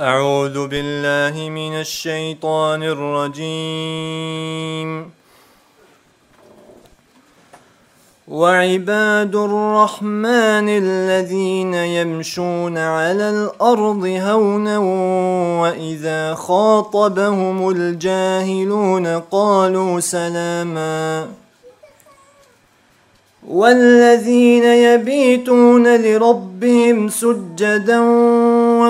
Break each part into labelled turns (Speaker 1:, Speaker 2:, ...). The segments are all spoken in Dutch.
Speaker 1: أعوذ بالله من الشيطان الرجيم. وعباد الرحمن الذين يمشون على الأرض هونا وإذا خاطبهم الجاهلون قالوا سلاما. والذين يبيتون لربهم سجدا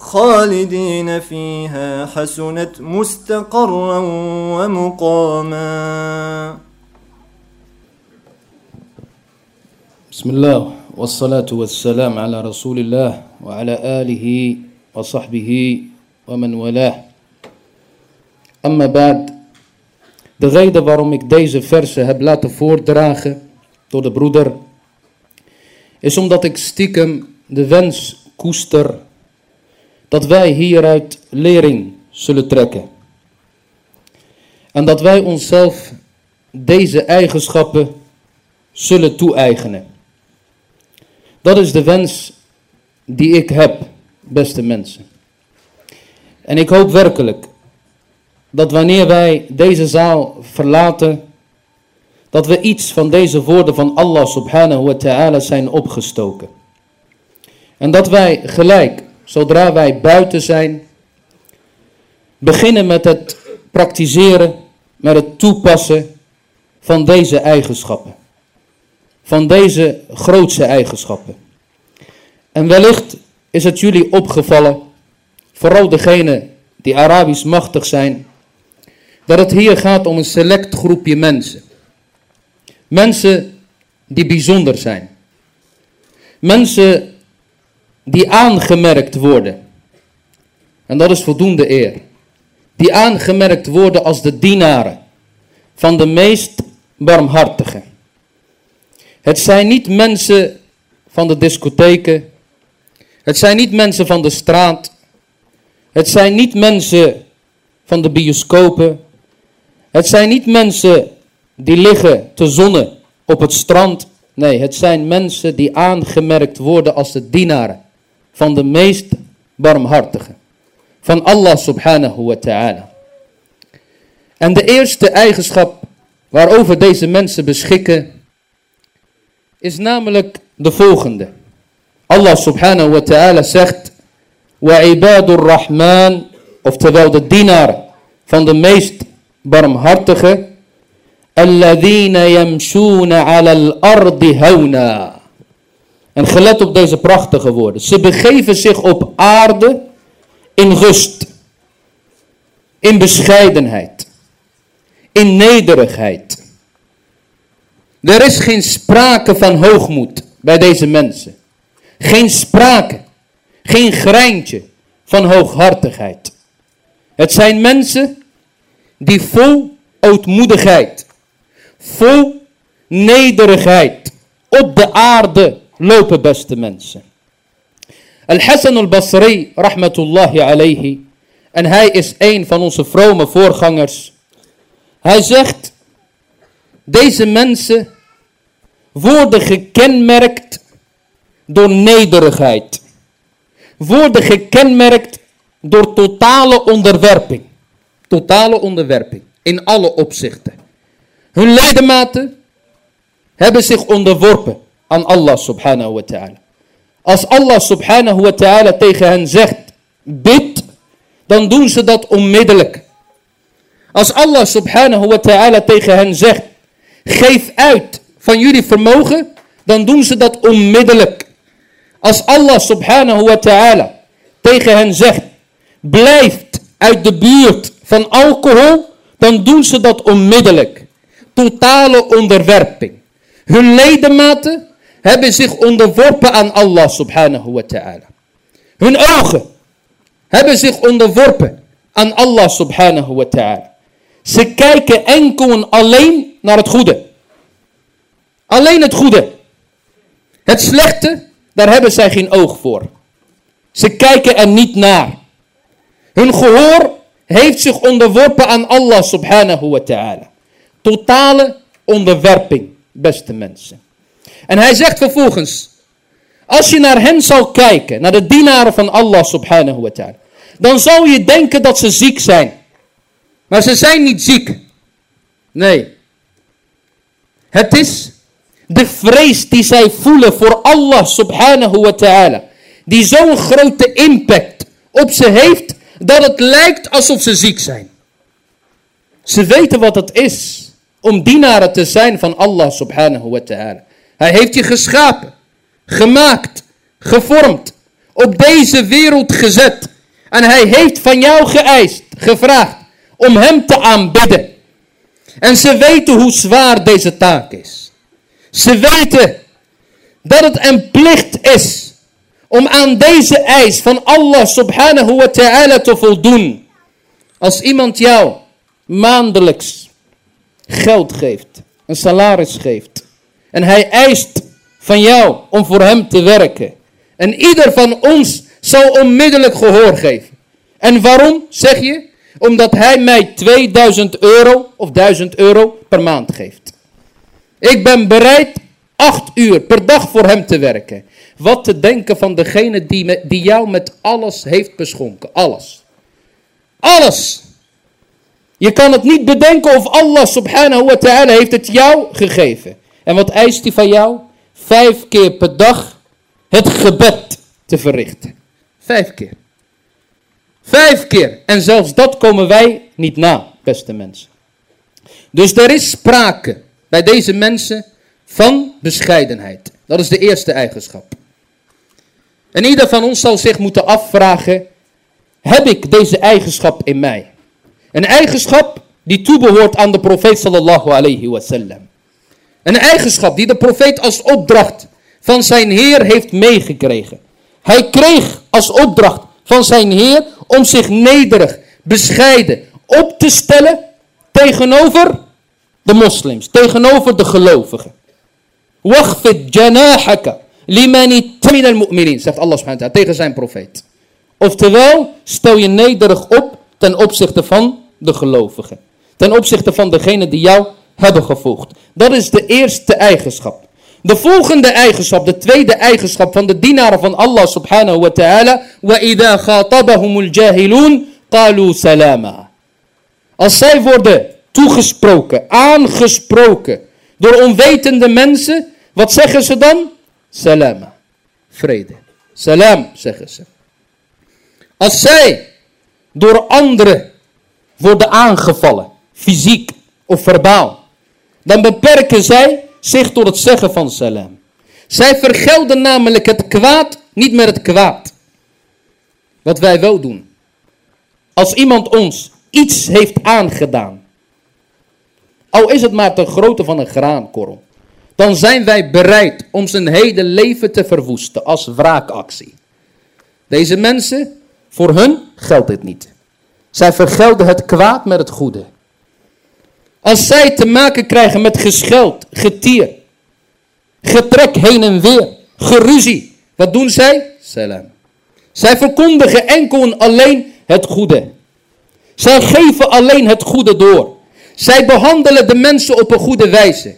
Speaker 1: خالدين فيها حسنت مستقرا ومقاما
Speaker 2: بسم الله والصلاة والسلام على رسول الله وعلى آله وصحبه ومن والاه Amma ba'd. De reden waarom ik deze versen heb laten voordragen door de broeder, is omdat ik stiekem de wens koester dat wij hieruit lering zullen trekken. En dat wij onszelf deze eigenschappen zullen toe-eigenen. Dat is de wens die ik heb, beste mensen. En ik hoop werkelijk dat wanneer wij deze zaal verlaten, dat we iets van deze woorden van Allah subhanahu wa ta'ala zijn opgestoken. En dat wij gelijk, zodra wij buiten zijn, beginnen met het praktiseren, met het toepassen van deze eigenschappen. Van deze grootste eigenschappen. En wellicht is het jullie opgevallen, vooral degenen die Arabisch machtig zijn, dat het hier gaat om een select groepje mensen. Mensen die bijzonder zijn. Mensen die aangemerkt worden. En dat is voldoende eer. Die aangemerkt worden als de dienaren van de meest barmhartige. Het zijn niet mensen van de discotheken. Het zijn niet mensen van de straat. Het zijn niet mensen van de bioscopen. Het zijn niet mensen die liggen te zonnen op het strand. Nee, het zijn mensen die aangemerkt worden als de dienaren van de meest barmhartige. Van Allah subhanahu wa ta'ala. En de eerste eigenschap waarover deze mensen beschikken is namelijk de volgende. Allah subhanahu wa ta'ala zegt, wa ibadur rahman, oftewel de dienaar van de meest barmhartige, yamshuna ala al-ardi hauna. En gelet op deze prachtige woorden. Ze begeven zich op aarde in rust, in bescheidenheid, in nederigheid. Er is geen sprake van hoogmoed bij deze mensen. Geen sprake, geen greintje van hooghartigheid. Het zijn mensen die vol ootmoedigheid, vol nederigheid op de aarde lopen, beste mensen. Al-Hassan al-Basri, rahmatullahi alayhi, en hij is een van onze vrome voorgangers. Hij zegt, deze mensen worden gekenmerkt door nederigheid. Worden gekenmerkt door totale onderwerping. Totale onderwerping in alle opzichten. Hun ledematen hebben zich onderworpen aan Allah subhanahu wa ta'ala. Als Allah subhanahu wa ta'ala tegen hen zegt, bid, dan doen ze dat onmiddellijk. Als Allah subhanahu wa ta'ala tegen hen zegt, geef uit van jullie vermogen, dan doen ze dat onmiddellijk. Als Allah subhanahu wa ta'ala tegen hen zegt, blijft uit de buurt van alcohol, dan doen ze dat onmiddellijk. Totale onderwerping. Hun ledematen hebben zich onderworpen aan Allah subhanahu wa ta'ala. Hun ogen hebben zich onderworpen aan Allah subhanahu wa ta'ala. Ze kijken enkel en alleen naar het goede. Alleen het goede. Het slechte, daar hebben zij geen oog voor. Ze kijken er niet naar. Hun gehoor heeft zich onderworpen aan Allah subhanahu wa ta'ala. Totale onderwerping, beste mensen. En hij zegt vervolgens, als je naar hen zal kijken, naar de dienaren van Allah subhanahu wa ta'ala, dan zou je denken dat ze ziek zijn. Maar ze zijn niet ziek. Nee. Het is de vrees die zij voelen voor Allah subhanahu wa ta'ala. Die zo'n grote impact op ze heeft dat het lijkt alsof ze ziek zijn. Ze weten wat het is om dienaren te zijn van Allah subhanahu wa ta'ala. Hij heeft je geschapen, gemaakt, gevormd, op deze wereld gezet. En hij heeft van jou geëist, gevraagd om hem te aanbidden. En ze weten hoe zwaar deze taak is. Ze weten dat het een plicht is om aan deze eis van Allah subhanahu wa ta'ala te voldoen. Als iemand jou maandelijks geld geeft, een salaris geeft, en hij eist van jou om voor hem te werken. En ieder van ons zal onmiddellijk gehoor geven. En waarom, zeg je? Omdat hij mij 2000 euro of 1000 euro per maand geeft. Ik ben bereid 8 uur per dag voor hem te werken. Wat te denken van degene die, die jou met alles heeft beschonken. Alles. Alles. Je kan het niet bedenken of Allah subhanahu wa ta'ala heeft het jou gegeven. En wat eist hij van jou? Vijf keer per dag het gebed te verrichten. Vijf keer. Vijf keer. En zelfs dat komen wij niet na, beste mensen. Dus er is sprake bij deze mensen van bescheidenheid. Dat is de eerste eigenschap. En ieder van ons zal zich moeten afvragen: heb ik deze eigenschap in mij? Een eigenschap die toebehoort aan de profeet sallallahu alayhi wasallam. Een eigenschap die de profeet als opdracht van zijn Heer heeft meegekregen. Hij kreeg als opdracht van zijn Heer om zich nederig, bescheiden op te stellen tegenover de moslims, tegenover de gelovigen. Janahaka limani al mu'minin, zegt Allah subhanahu wa tegen zijn profeet. Oftewel, stel je nederig op ten opzichte van de gelovigen. Ten opzichte van degene die jou hebben gevolgd. Dat is de eerste eigenschap. De volgende eigenschap, de tweede eigenschap van de dienaren van Allah subhanahu wa ta'ala. وَإِذَا خَاطَبَهُمُ الْجَاهِلُونَ قَالُوا salama. Als zij worden toegesproken, aangesproken door onwetende mensen, wat zeggen ze dan? Salama, vrede. Salam, zeggen ze. Als zij door anderen worden aangevallen, fysiek of verbaal, dan beperken zij zich tot het zeggen van salam. Zij vergelden namelijk het kwaad niet met het kwaad. Wat wij wel doen. Als iemand ons iets heeft aangedaan, al is het maar ter grootte van een graankorrel, dan zijn wij bereid om zijn hele leven te verwoesten als wraakactie. Deze mensen, voor hun geldt dit niet. Zij vergelden het kwaad met het goede. Als zij te maken krijgen met gescheld, getier, getrek heen en weer, geruzie, wat doen zij? Salam. Zij verkondigen enkel en alleen het goede. Zij geven alleen het goede door. Zij behandelen de mensen op een goede wijze.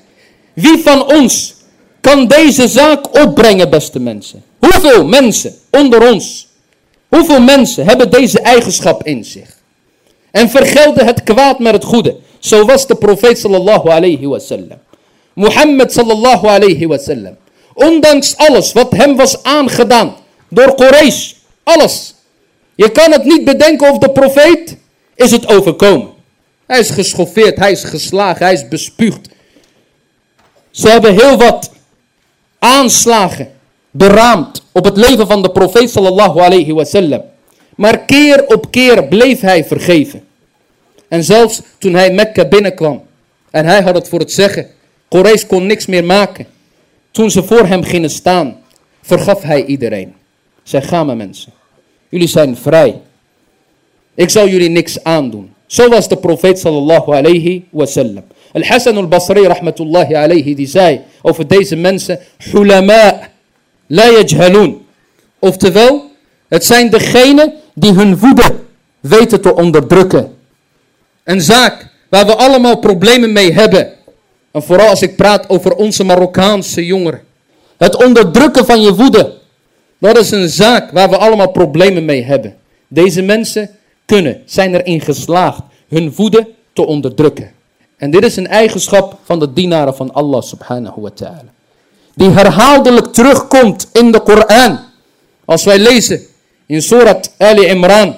Speaker 2: Wie van ons kan deze zaak opbrengen, beste mensen? Hoeveel mensen onder ons, hoeveel mensen hebben deze eigenschap in zich? En vergelden het kwaad met het goede. Zo was de profeet sallallahu alayhi wasallam. Mohammed sallallahu alayhi wasallam. Ondanks alles wat hem was aangedaan door Quraysh. Alles. Je kan het niet bedenken of de profeet is het overkomen. Hij is geschoffeerd, hij is geslagen, hij is bespuugd. Ze hebben heel wat aanslagen beraamd op het leven van de profeet sallallahu alayhi wasallam. Maar keer op keer bleef hij vergeven. En zelfs toen hij Mekka binnenkwam en hij had het voor het zeggen, Quraysh kon niks meer maken. Toen ze voor hem gingen staan, vergaf hij iedereen. Zeg, ga maar mensen. Jullie zijn vrij. Ik zal jullie niks aandoen. Zo was de profeet sallallahu alayhi wasallam. Al-Hassan al-Basri rahmatullahi alayhi die zei over deze mensen, hulama la yajhalun. Oftewel, het zijn degenen die hun woede weten te onderdrukken. Een zaak waar we allemaal problemen mee hebben. En vooral als ik praat over onze Marokkaanse jongeren. Het onderdrukken van je woede. Dat is een zaak waar we allemaal problemen mee hebben. Deze mensen kunnen, zijn erin geslaagd hun woede te onderdrukken. En dit is een eigenschap van de dienaren van Allah subhanahu wa ta'ala. Die herhaaldelijk terugkomt in de Koran. Als wij lezen in Surat Ali Imran.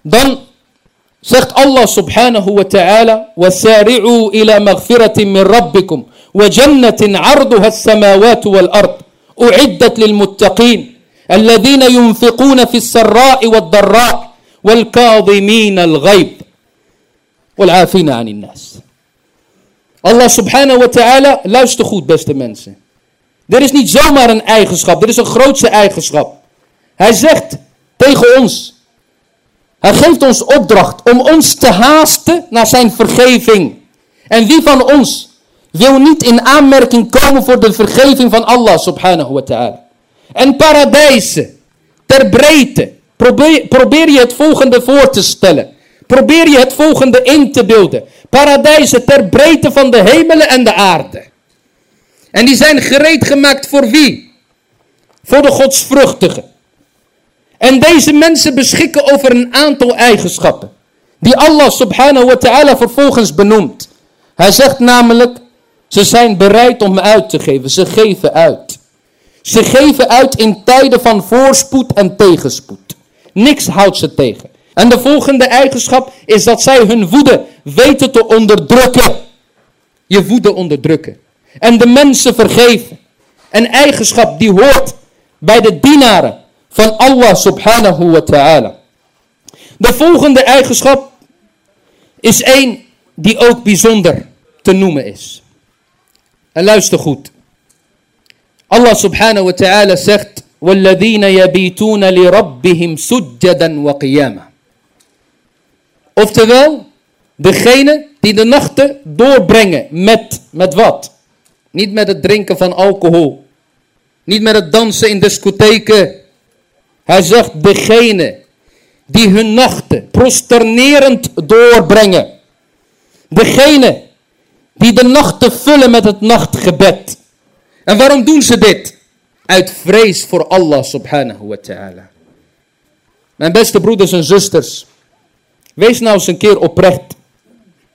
Speaker 2: Dan سخت الله سبحانه وتعالى وسارعوا إلى مغفرة من ربكم وجنة عرضها السماوات والأرض. أعدت للمتقين الذين ينفقون في السراء والضراء والكاظمين الغيب والعافين عن الناس. الله سبحانه وتعالى لا goed beste mensen Dit is niet zomaar een eigenschap, dit is een grootse eigenschap. Hij zegt tegen ons, hij geeft ons opdracht om ons te haasten naar zijn vergeving. En wie van ons wil niet in aanmerking komen voor de vergeving van Allah subhanahu wa ta'ala. En paradijzen, ter breedte, probeer, je het volgende voor te stellen. Probeer je het volgende in te beelden. Paradijzen ter breedte van de hemelen en de aarde. En die zijn gereed gemaakt voor wie? Voor de godsvruchtigen. En deze mensen beschikken over een aantal eigenschappen. Die Allah subhanahu wa ta'ala vervolgens benoemt. Hij zegt namelijk, ze zijn bereid om uit te geven. Ze geven uit. Ze geven uit in tijden van voorspoed en tegenspoed. Niks houdt ze tegen. En de volgende eigenschap is dat zij hun woede weten te onderdrukken. Je woede onderdrukken. En de mensen vergeven. Een eigenschap die hoort bij de dienaren van Allah subhanahu wa ta'ala. De volgende eigenschap is één die ook bijzonder te noemen is. En luister goed. Allah subhanahu wa ta'ala zegt: "وَالَّذِينَ يَبِيتُونَ li rabbihim sujjadan. Oftewel, degene die de nachten doorbrengen met met wat? Niet met het drinken van alcohol. Niet met het dansen in discotheken. Hij zegt, degene die hun nachten prosternerend doorbrengen. Degene die de nachten vullen met het nachtgebed. En waarom doen ze dit? Uit vrees voor Allah subhanahu wa ta'ala. Mijn beste broeders en zusters. Wees nou eens een keer oprecht.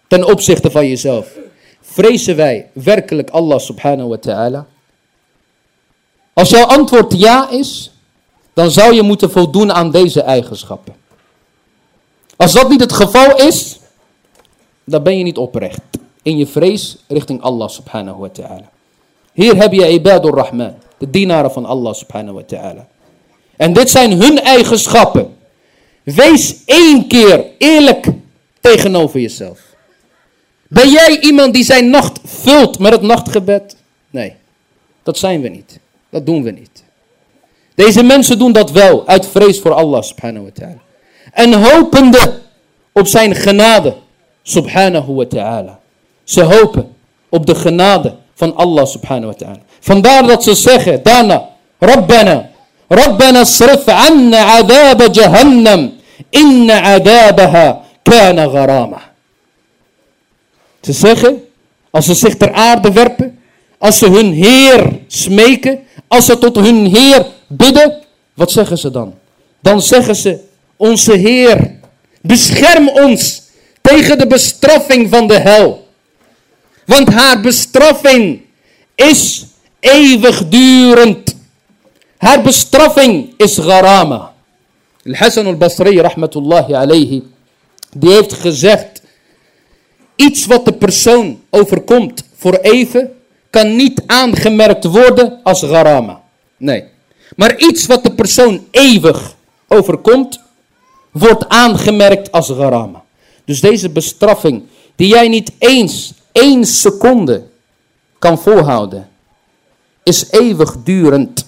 Speaker 2: ten opzichte van jezelf. Vrezen wij werkelijk Allah subhanahu wa ta'ala? Als jouw antwoord ja is, dan zou je moeten voldoen aan deze eigenschappen. Als dat niet het geval is, dan ben je niet oprecht in je vrees richting Allah subhanahu wa ta'ala. Hier heb je ibadur rahman, de dienaren van Allah subhanahu wa ta'ala. En dit zijn hun eigenschappen. Wees één keer eerlijk tegenover jezelf. Ben jij iemand die zijn nacht vult met het nachtgebed? Nee, dat zijn we niet. Dat doen we niet. Deze mensen doen dat wel uit vrees voor Allah subhanahu wa ta'ala. En hopende op zijn genade subhanahu wa ta'ala. Ze hopen op de genade van Allah subhanahu wa ta'ala. Vandaar dat ze zeggen daarna, Rabbana, Rabbana srif anna adab jahannam, inna adabaha kana gharama. Ze zeggen, als ze zich ter aarde werpen, als ze hun Heer smeken, als ze tot hun Heer bidden, wat zeggen ze dan? Dan zeggen ze, onze Heer, bescherm ons tegen de bestraffing van de hel. Want haar bestraffing is eeuwigdurend. Haar bestraffing is gharama. Al-Hassan al-Basri, rahmatullahi alayhi, die heeft gezegd, iets wat de persoon overkomt voor even, kan niet aangemerkt worden als gharama. Nee. Maar iets wat de persoon eeuwig overkomt, wordt aangemerkt als gharama. Dus deze bestraffing, die jij niet eens één seconde kan volhouden, is eeuwigdurend.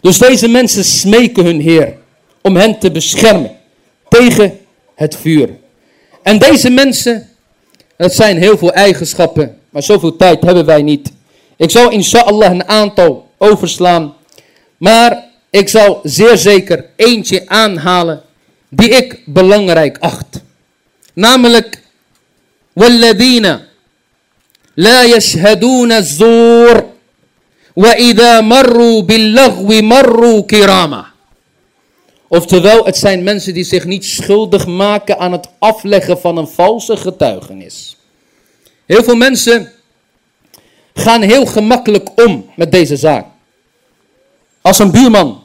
Speaker 2: Dus deze mensen smeken hun Heer om hen te beschermen tegen het vuur. En deze mensen, het zijn heel veel eigenschappen, maar zoveel tijd hebben wij niet. Ik zal inshallah een aantal overslaan, maar ik zal zeer zeker eentje aanhalen die ik belangrijk acht. Namelijk والذين لا يشهدون الزور وإذا مروا باللغو مروا كراما Oftewel, het zijn mensen die zich niet schuldig maken aan het afleggen van een valse getuigenis. Heel veel mensen gaan heel gemakkelijk om met deze zaak. Als een buurman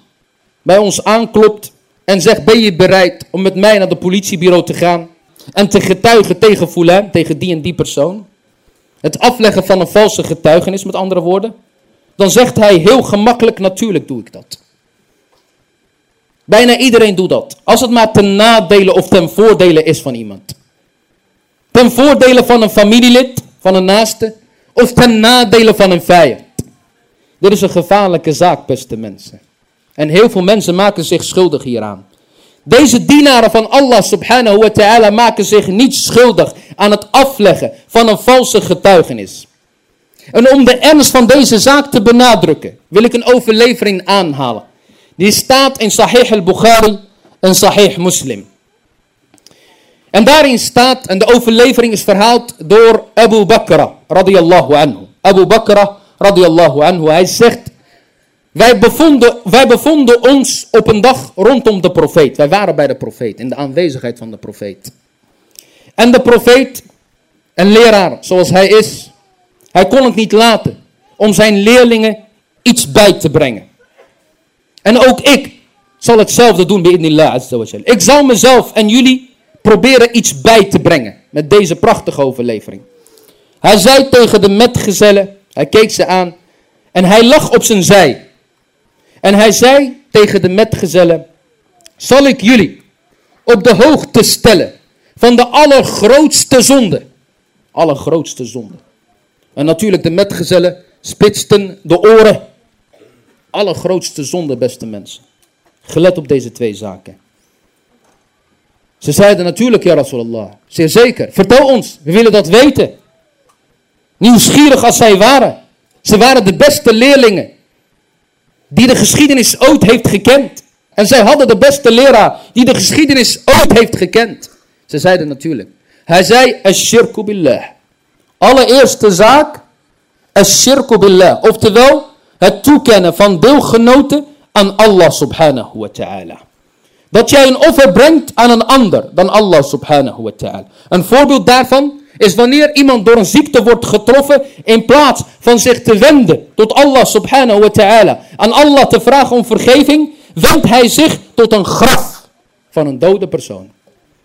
Speaker 2: bij ons aanklopt en zegt: Ben je bereid om met mij naar de politiebureau te gaan? en te getuigen tegen Fulan, tegen die en die persoon. Het afleggen van een valse getuigenis, met andere woorden. Dan zegt hij heel gemakkelijk, natuurlijk doe ik dat. Bijna iedereen doet dat. Als het maar ten nadele of ten voordele is van iemand. Ten voordele van een familielid, van een naaste. Of ten nadele van een vijand. Dit is een gevaarlijke zaak, beste mensen. En heel veel mensen maken zich schuldig hieraan. Deze dienaren van Allah subhanahu wa ta'ala maken zich niet schuldig aan het afleggen van een valse getuigenis. En om de ernst van deze zaak te benadrukken, wil ik een overlevering aanhalen. Die staat in Sahih al-Bukhari en Sahih Muslim. En daarin staat, en de overlevering is verhaald door Abu Bakr radiyallahu anhu. Abu Bakr radiyallahu anhu, hij zegt, wij bevonden, wij bevonden ons op een dag rondom de profeet. Wij waren bij de profeet, in de aanwezigheid van de profeet. En de profeet, een leraar zoals hij is, hij kon het niet laten om zijn leerlingen iets bij te brengen. En ook ik zal hetzelfde doen bij azza Ik zal mezelf en jullie proberen iets bij te brengen met deze prachtige overlevering. Hij zei tegen de metgezellen, hij keek ze aan en hij lag op zijn zij. En hij zei tegen de metgezellen, zal ik jullie op de hoogte stellen van de allergrootste zonde. Allergrootste zonde. En natuurlijk de metgezellen spitsten de oren. Allergrootste zonde, beste mensen. Gelet op deze twee zaken. Ze zeiden natuurlijk, ja Rasulallah. Zeer zeker. Vertel ons, we willen dat weten. Nieuwsgierig als zij waren. Ze waren de beste leerlingen die de geschiedenis ooit heeft gekend. En zij hadden de beste leraar die de geschiedenis ooit heeft gekend. Ze zeiden natuurlijk. Hij zei, ashirku billah. Allereerste zaak, billah. Oftewel, het toekennen van deelgenoten aan Allah subhanahu wa ta'ala. Dat jij een offer brengt aan een ander dan Allah subhanahu wa ta'ala. Een voorbeeld daarvan is wanneer iemand door een ziekte wordt getroffen, in plaats van zich te wenden tot Allah subhanahu wa ta'ala, aan Allah te vragen om vergeving, wendt hij zich tot een graf van een dode persoon.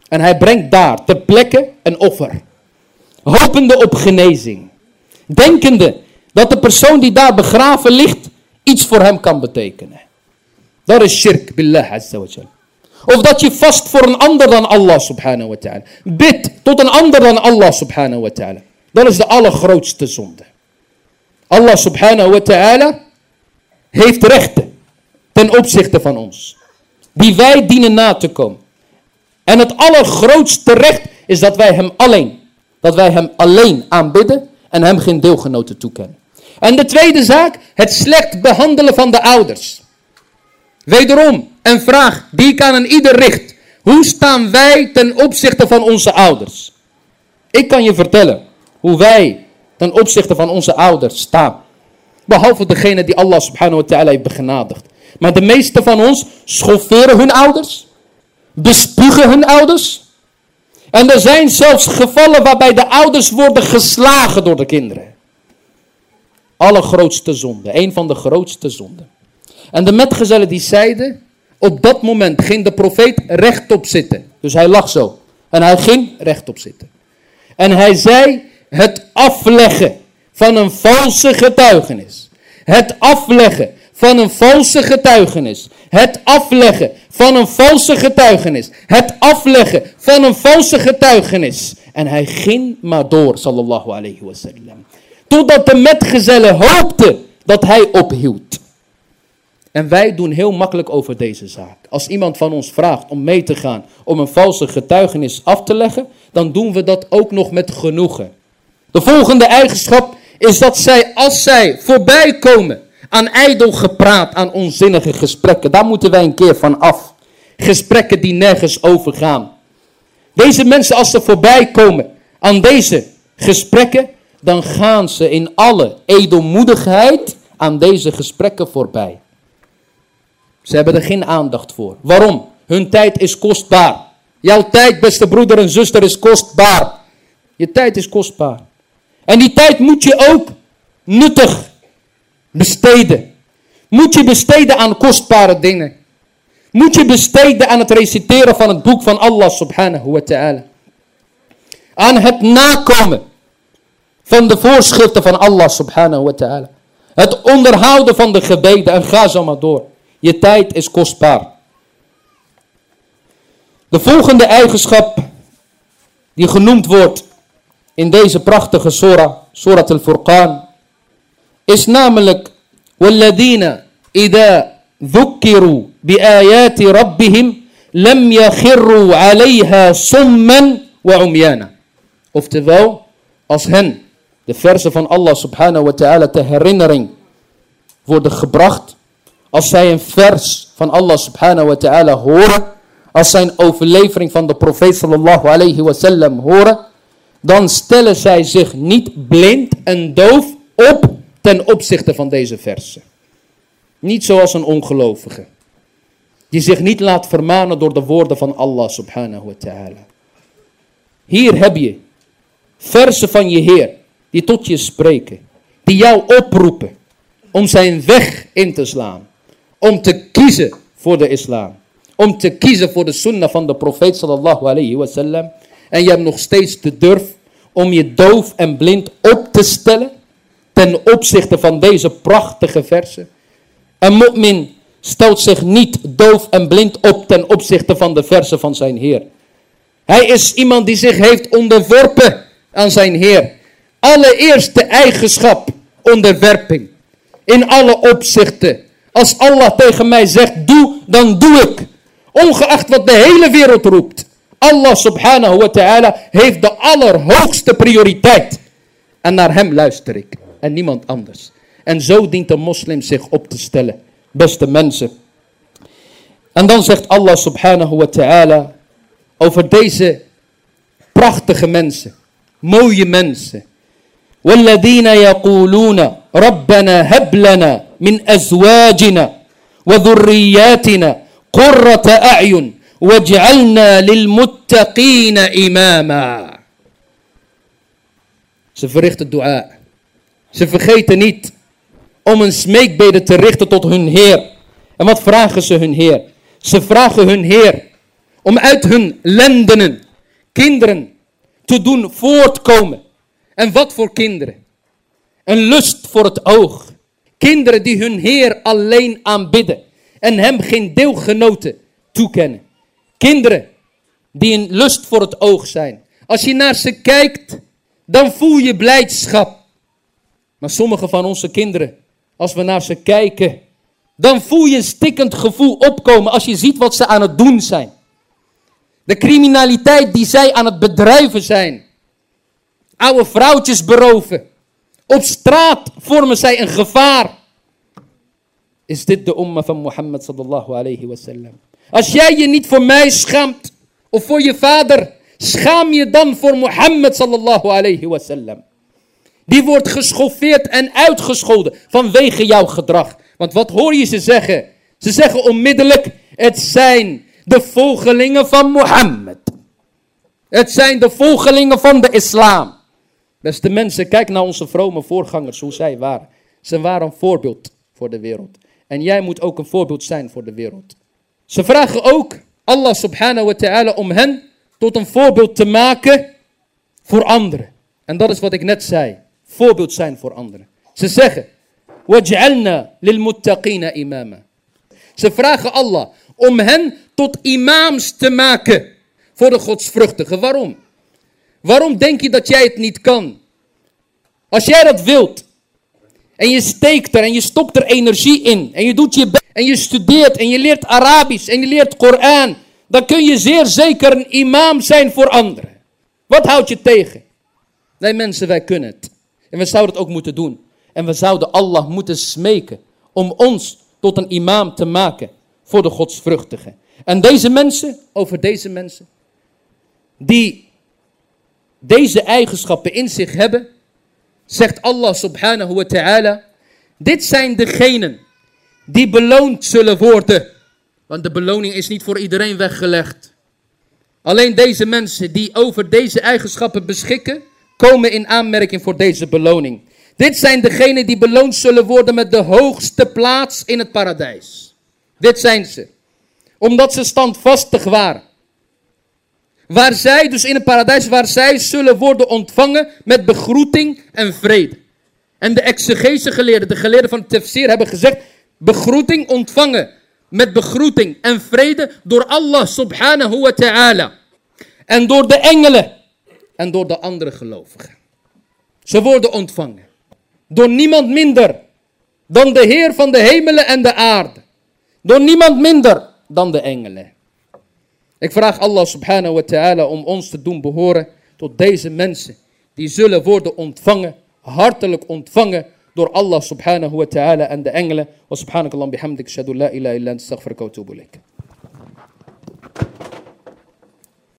Speaker 2: En hij brengt daar ter plekke een offer, hopende op genezing, denkende dat de persoon die daar begraven ligt iets voor hem kan betekenen. Dat is shirk billah azza wa jal. Of dat je vast voor een ander dan Allah subhanahu wa ta'ala. Bid tot een ander dan Allah subhanahu wa ta'ala. Dat is de allergrootste zonde. Allah subhanahu wa ta'ala heeft rechten ten opzichte van ons. Die wij dienen na te komen. En het allergrootste recht is dat wij hem alleen, dat wij hem alleen aanbidden en hem geen deelgenoten toekennen. En de tweede zaak, het slecht behandelen van de ouders. Wederom een vraag die ik aan een ieder richt. Hoe staan wij ten opzichte van onze ouders? Ik kan je vertellen hoe wij ten opzichte van onze ouders staan. Behalve degene die Allah subhanahu wa ta'ala heeft begenadigd. Maar de meeste van ons schofferen hun ouders. Bespugen hun ouders. En er zijn zelfs gevallen waarbij de ouders worden geslagen door de kinderen. Allergrootste zonde. Een van de grootste zonden. En de metgezellen die zeiden, op dat moment ging de profeet rechtop zitten. Dus hij lag zo. En hij ging rechtop zitten. En hij zei, het afleggen van een valse getuigenis. Het afleggen van een valse getuigenis. Het afleggen van een valse getuigenis. Het afleggen van een valse getuigenis. En hij ging maar door, sallallahu alayhi wasallam. Totdat de metgezellen hoopten dat hij ophield. En wij doen heel makkelijk over deze zaak. Als iemand van ons vraagt om mee te gaan om een valse getuigenis af te leggen, dan doen we dat ook nog met genoegen. De volgende eigenschap is dat zij, als zij voorbij komen aan ijdel gepraat, aan onzinnige gesprekken, daar moeten wij een keer van af. Gesprekken die nergens over gaan. Deze mensen, als ze voorbij komen aan deze gesprekken, dan gaan ze in alle edelmoedigheid aan deze gesprekken voorbij. Ze hebben er geen aandacht voor. Waarom? Hun tijd is kostbaar. Jouw tijd, beste broeder en zuster, is kostbaar. Je tijd is kostbaar. En die tijd moet je ook nuttig besteden. Moet je besteden aan kostbare dingen. Moet je besteden aan het reciteren van het boek van Allah subhanahu wa ta'ala. Aan het nakomen van de voorschriften van Allah subhanahu wa ta'ala. Het onderhouden van de gebeden en ga zo maar door. Je tijd is kostbaar. De volgende eigenschap die genoemd wordt in deze prachtige surah, surah al-Furqan, is namelijk وَالَّذِينَ إِذَا ذُكِّرُوا بِآيَاتِ رَبِّهِمْ لَمْ يَخِرُّوا عَلَيْهَا صُمًّا وَعُمْيَانًا Oftewel, als hen de versen van Allah subhanahu wa ta'ala ter herinnering worden gebracht, als zij een vers van Allah subhanahu wa ta'ala horen, als zij een overlevering van de profeet sallallahu alayhi wa sallam horen, dan stellen zij zich niet blind en doof op ten opzichte van deze versen. Niet zoals een ongelovige, die zich niet laat vermanen door de woorden van Allah subhanahu wa ta'ala. Hier heb je versen van je Heer, die tot je spreken, die jou oproepen om zijn weg in te slaan om te kiezen voor de islam. Om te kiezen voor de sunnah van de profeet sallallahu alayhi. En je hebt nog steeds de durf om je doof en blind op te stellen ten opzichte van deze prachtige versen. Een mu'min stelt zich niet doof en blind op ten opzichte van de versen van zijn Heer. Hij is iemand die zich heeft onderworpen aan zijn Heer. Allereerste eigenschap, onderwerping. In alle opzichten. Als Allah tegen mij zegt, doe, dan doe ik. Ongeacht wat de hele wereld roept. Allah subhanahu wa ta'ala heeft de allerhoogste prioriteit. En naar hem luister ik. En niemand anders. En zo dient de moslim zich op te stellen. Beste mensen. En dan zegt Allah subhanahu wa ta'ala over deze prachtige mensen. Mooie mensen. والذين يقولون ربنا هب لنا من أزواجنا وذرياتنا قرة أعين وَجْعَلْنَا لِلْمُتَّقِينَ إِمَامًا Ze verrichten dua. Ze vergeten niet om een smeekbede te richten tot hun Heer. En wat vragen ze hun Heer? Ze vragen hun Heer om uit hun lendenen kinderen te doen voortkomen. En wat voor kinderen? Een lust voor het oog. Kinderen die hun Heer alleen aanbidden en hem geen deelgenoten toekennen. Kinderen die een lust voor het oog zijn. Als je naar ze kijkt, dan voel je blijdschap. Maar sommige van onze kinderen, als we naar ze kijken, dan voel je een stikkend gevoel opkomen als je ziet wat ze aan het doen zijn. De criminaliteit die zij aan het bedrijven zijn. Oude vrouwtjes beroven. Op straat vormen zij een gevaar. Is dit de umma van Mohammed sallallahu alayhi wasallam? Als jij je niet voor mij schaamt, of voor je vader, schaam je dan voor Mohammed sallallahu alayhi wasallam. Die wordt geschoffeerd en uitgescholden vanwege jouw gedrag. Want wat hoor je ze zeggen? Ze zeggen onmiddellijk, het zijn de volgelingen van Mohammed. Het zijn de volgelingen van de islam. Beste mensen, kijk naar onze vrome voorgangers, hoe zij waren. Ze waren een voorbeeld voor de wereld. En jij moet ook een voorbeeld zijn voor de wereld. Ze vragen ook Allah subhanahu wa ta'ala om hen tot een voorbeeld te maken voor anderen. En dat is wat ik net zei. Voorbeeld zijn voor anderen. Ze zeggen, waj'alna lilmuttaqina imama. Ze vragen Allah om hen tot imams te maken voor de godsvruchtigen. Waarom? Waarom denk je dat jij het niet kan? Als jij dat wilt, en je steekt er en je stopt er energie in, en je doet je best, en je studeert en je leert Arabisch en je leert Koran, dan kun je zeer zeker een imam zijn voor anderen. Wat houdt je tegen? Nee mensen, wij kunnen het. En we zouden het ook moeten doen. En we zouden Allah moeten smeken om ons tot een imam te maken voor de godsvruchtigen. En deze mensen, over deze mensen, die deze eigenschappen in zich hebben, zegt Allah subhanahu wa ta'ala, dit zijn degenen die beloond zullen worden. Want de beloning is niet voor iedereen weggelegd. Alleen deze mensen die over deze eigenschappen beschikken, komen in aanmerking voor deze beloning. Dit zijn degenen die beloond zullen worden met de hoogste plaats in het paradijs. Dit zijn ze. Omdat ze standvastig waren. Waar zij, dus in het paradijs, waar zij zullen worden ontvangen met begroeting en vrede. En de exegese geleerden, de geleerden van het tafsir hebben gezegd, begroeting ontvangen met begroeting en vrede door Allah subhanahu wa ta'ala. En door de engelen en door de andere gelovigen. Ze worden ontvangen door niemand minder dan de Heer van de hemelen en de aarde. Door niemand minder dan de engelen. Ik vraag Allah subhanahu wa ta'ala om ons te doen behoren tot deze mensen. Die zullen worden ontvangen, hartelijk ontvangen door Allah subhanahu wa ta'ala en de engelen. Wa subhanakallam bihamdik, shadu la ilaha illa, astaghfirullah wa atubu